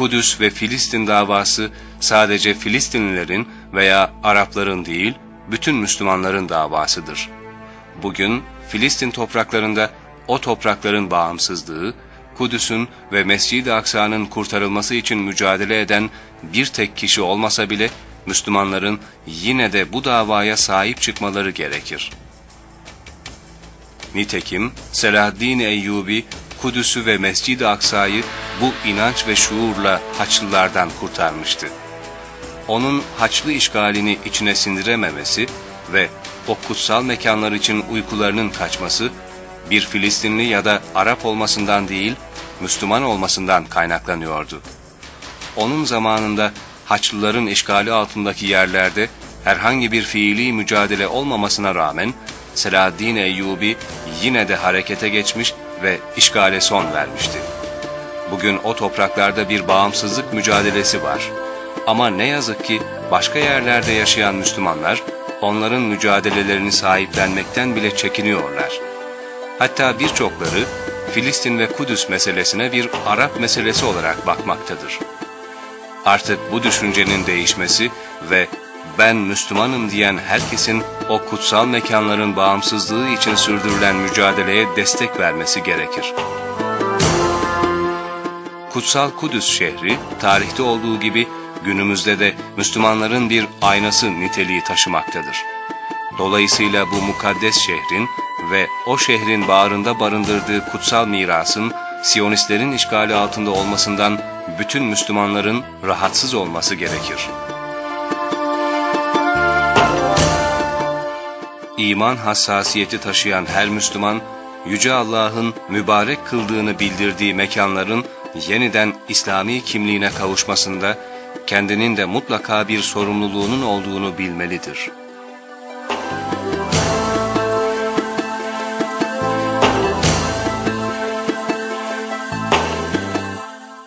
Kudüs ve Filistin davası sadece Filistinlilerin veya Arapların değil, bütün Müslümanların davasıdır. Bugün Filistin topraklarında o toprakların bağımsızlığı, Kudüs'ün ve Mescid-i Aksa'nın kurtarılması için mücadele eden bir tek kişi olmasa bile Müslümanların yine de bu davaya sahip çıkmaları gerekir. Nitekim Selahaddin Eyyubi Kudüs'ü ve Mescid-i Aksa'yı bu inanç ve şuurla Haçlılardan kurtarmıştı. Onun Haçlı işgalini içine sindirememesi ve o kutsal mekanlar için uykularının kaçması, bir Filistinli ya da Arap olmasından değil, Müslüman olmasından kaynaklanıyordu. Onun zamanında Haçlıların işgali altındaki yerlerde herhangi bir fiili mücadele olmamasına rağmen Selahaddin Eyyubi yine de harekete geçmiş ve işgale son vermişti. Bugün o topraklarda bir bağımsızlık mücadelesi var. Ama ne yazık ki başka yerlerde yaşayan Müslümanlar onların mücadelelerini sahiplenmekten bile çekiniyorlar. Hatta birçokları Filistin ve Kudüs meselesine bir Arap meselesi olarak bakmaktadır. Artık bu düşüncenin değişmesi ve ben Müslümanım diyen herkesin o kutsal mekanların bağımsızlığı için sürdürülen mücadeleye destek vermesi gerekir. Kutsal Kudüs şehri, tarihte olduğu gibi günümüzde de Müslümanların bir aynası niteliği taşımaktadır. Dolayısıyla bu mukaddes şehrin ve o şehrin bağrında barındırdığı kutsal mirasın Siyonistlerin işgali altında olmasından bütün Müslümanların rahatsız olması gerekir. İman hassasiyeti taşıyan her Müslüman, Yüce Allah'ın mübarek kıldığını bildirdiği mekanların yeniden İslami kimliğine kavuşmasında kendinin de mutlaka bir sorumluluğunun olduğunu bilmelidir.